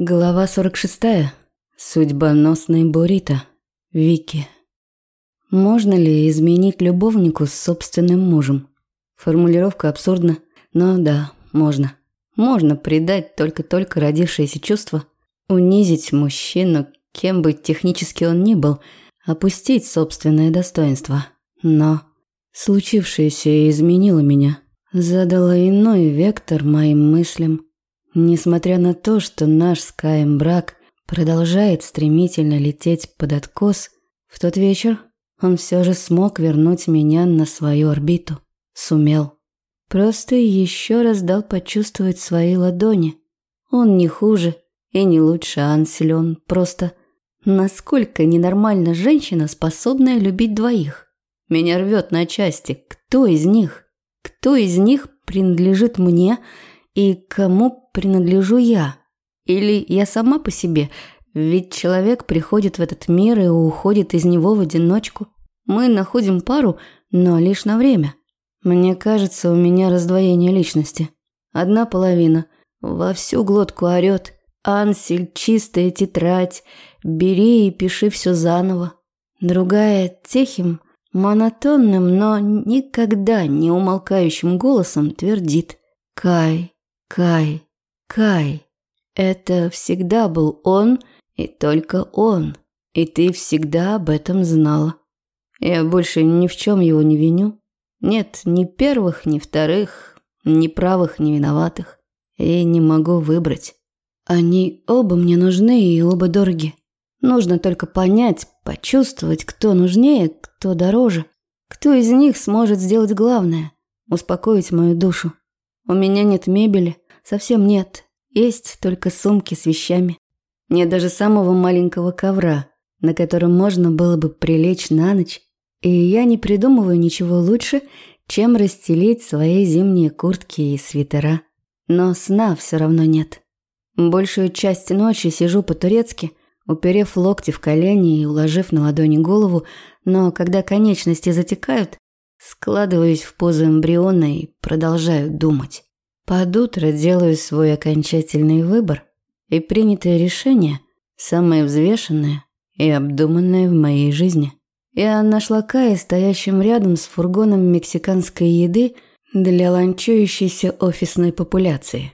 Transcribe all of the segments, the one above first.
Глава 46. Судьбоносный Бурита. Вики. Можно ли изменить любовнику с собственным мужем? Формулировка абсурдна, но да, можно. Можно предать только-только родившееся чувство, унизить мужчину, кем бы технически он ни был, опустить собственное достоинство. Но случившееся изменило меня, задало иной вектор моим мыслям – Несмотря на то, что наш с Каем брак продолжает стремительно лететь под откос, в тот вечер он все же смог вернуть меня на свою орбиту. Сумел. Просто еще раз дал почувствовать свои ладони. Он не хуже и не лучше Ансель, просто... Насколько ненормальна женщина, способная любить двоих? Меня рвет на части. Кто из них? Кто из них принадлежит мне и кому принадлежу я? Или я сама по себе? Ведь человек приходит в этот мир и уходит из него в одиночку. Мы находим пару, но лишь на время. Мне кажется, у меня раздвоение личности. Одна половина во всю глотку орёт. Ансель, чистая тетрадь, бери и пиши все заново. Другая тихим, монотонным, но никогда не умолкающим голосом твердит «Кай, Кай, Кай, это всегда был он и только он, и ты всегда об этом знала. Я больше ни в чем его не виню. Нет ни первых, ни вторых, ни правых, ни виноватых. И не могу выбрать. Они оба мне нужны и оба дороги. Нужно только понять, почувствовать, кто нужнее, кто дороже. Кто из них сможет сделать главное – успокоить мою душу. У меня нет мебели – Совсем нет. Есть только сумки с вещами. Нет даже самого маленького ковра, на котором можно было бы прилечь на ночь. И я не придумываю ничего лучше, чем расстелить свои зимние куртки и свитера. Но сна все равно нет. Большую часть ночи сижу по-турецки, уперев локти в колени и уложив на ладони голову, но когда конечности затекают, складываюсь в позу эмбриона и продолжаю думать. Под утро делаю свой окончательный выбор, и принятое решение самое взвешенное и обдуманное в моей жизни. Я нашла Кая стоящим рядом с фургоном мексиканской еды для ланчующейся офисной популяции.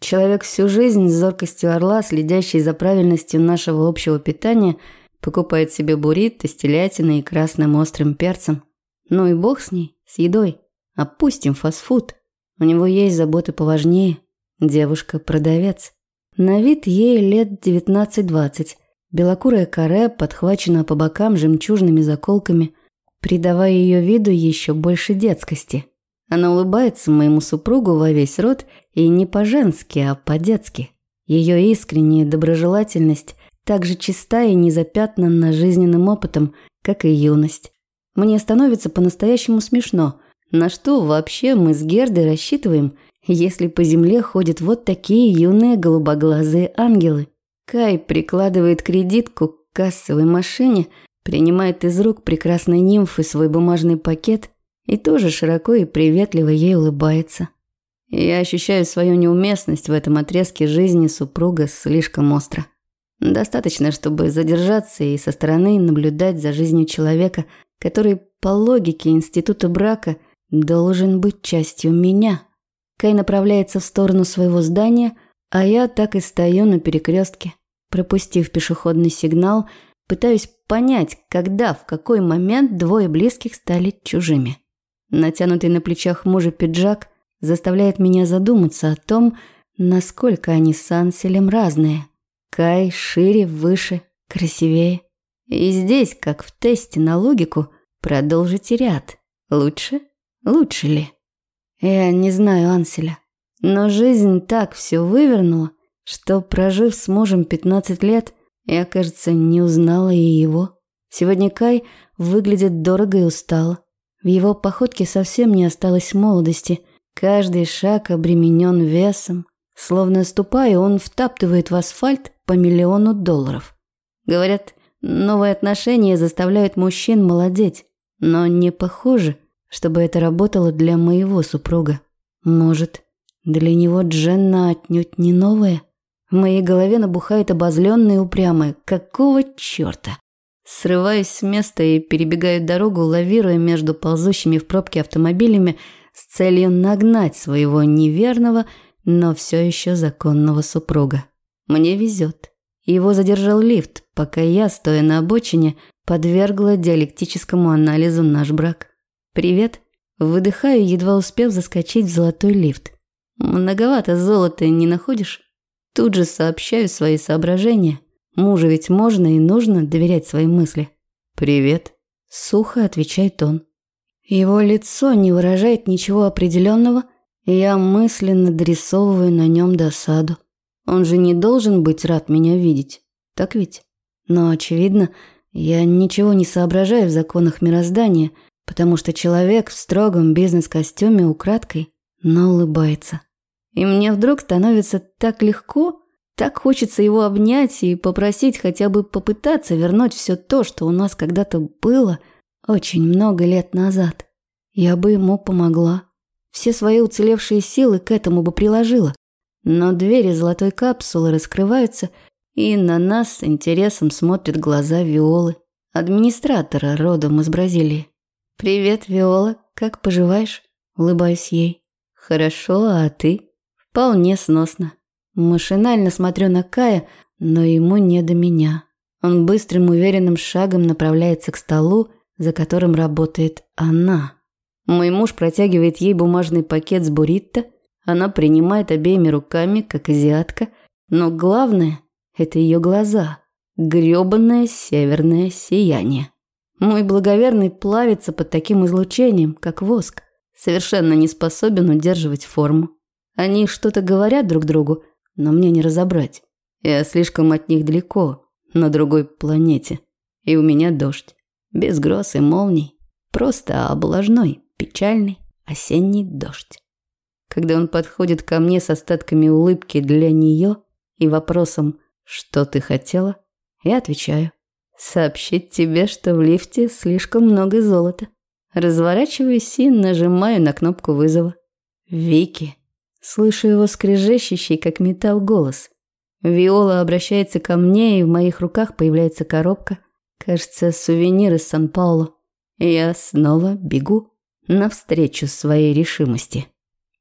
Человек всю жизнь с зоркостью орла, следящий за правильностью нашего общего питания, покупает себе буррито с телятиной и красным острым перцем. Ну и бог с ней, с едой. Опустим фастфуд – у него есть заботы поважнее. Девушка-продавец. На вид ей лет 19-20. Белокурая каре подхвачена по бокам жемчужными заколками, придавая ее виду еще больше детскости. Она улыбается моему супругу во весь рот и не по-женски, а по-детски. Ее искренняя доброжелательность так же чиста и не запятнана жизненным опытом, как и юность. Мне становится по-настоящему смешно – на что вообще мы с Гердой рассчитываем, если по земле ходят вот такие юные голубоглазые ангелы? Кай прикладывает кредитку к кассовой машине, принимает из рук прекрасной нимфы свой бумажный пакет и тоже широко и приветливо ей улыбается. Я ощущаю свою неуместность в этом отрезке жизни супруга слишком остро. Достаточно, чтобы задержаться и со стороны наблюдать за жизнью человека, который по логике института брака – должен быть частью меня. Кай направляется в сторону своего здания, а я так и стою на перекрестке, пропустив пешеходный сигнал, пытаюсь понять, когда, в какой момент двое близких стали чужими. Натянутый на плечах мужа пиджак заставляет меня задуматься о том, насколько они с Анселем разные. Кай шире, выше, красивее. И здесь, как в тесте на логику, продолжите ряд. Лучше Лучше ли? Я не знаю Анселя. Но жизнь так все вывернула, что, прожив с мужем 15 лет, я, кажется, не узнала и его. Сегодня Кай выглядит дорого и устало. В его походке совсем не осталось молодости. Каждый шаг обременен весом. Словно ступая, он втаптывает в асфальт по миллиону долларов. Говорят, новые отношения заставляют мужчин молодеть. Но не похоже, чтобы это работало для моего супруга. Может, для него Дженна отнюдь не новая? В моей голове набухает обозленное и. Какого черта? Срываюсь с места и перебегаю дорогу, лавируя между ползущими в пробке автомобилями с целью нагнать своего неверного, но все еще законного супруга. Мне везет. Его задержал лифт, пока я, стоя на обочине, подвергла диалектическому анализу наш брак. «Привет». Выдыхаю, едва успев заскочить в золотой лифт. «Многовато золота не находишь?» Тут же сообщаю свои соображения. Мужу ведь можно и нужно доверять своим мысли. «Привет», – сухо отвечает он. Его лицо не выражает ничего определенного, и я мысленно дорисовываю на нем досаду. Он же не должен быть рад меня видеть, так ведь? Но, очевидно, я ничего не соображаю в законах мироздания, потому что человек в строгом бизнес-костюме украдкой, но улыбается. И мне вдруг становится так легко, так хочется его обнять и попросить хотя бы попытаться вернуть все то, что у нас когда-то было очень много лет назад. Я бы ему помогла. Все свои уцелевшие силы к этому бы приложила. Но двери золотой капсулы раскрываются, и на нас с интересом смотрят глаза Виолы, администратора родом из Бразилии. «Привет, Виола, как поживаешь?» Улыбаюсь ей. «Хорошо, а ты?» «Вполне сносно». Машинально смотрю на Кая, но ему не до меня. Он быстрым уверенным шагом направляется к столу, за которым работает она. Мой муж протягивает ей бумажный пакет с буррито, она принимает обеими руками, как азиатка, но главное – это ее глаза, грёбаное северное сияние. Мой благоверный плавится под таким излучением, как воск, совершенно не способен удерживать форму. Они что-то говорят друг другу, но мне не разобрать. Я слишком от них далеко, на другой планете. И у меня дождь. Без гроз и молний. Просто облажной, печальный осенний дождь. Когда он подходит ко мне с остатками улыбки для нее и вопросом «Что ты хотела?», я отвечаю «Сообщить тебе, что в лифте слишком много золота». Разворачиваюсь и нажимаю на кнопку вызова. «Вики». Слышу его скрежещущий, как металл, голос. Виола обращается ко мне, и в моих руках появляется коробка. Кажется, сувенир из Сан-Пауло. Я снова бегу навстречу своей решимости.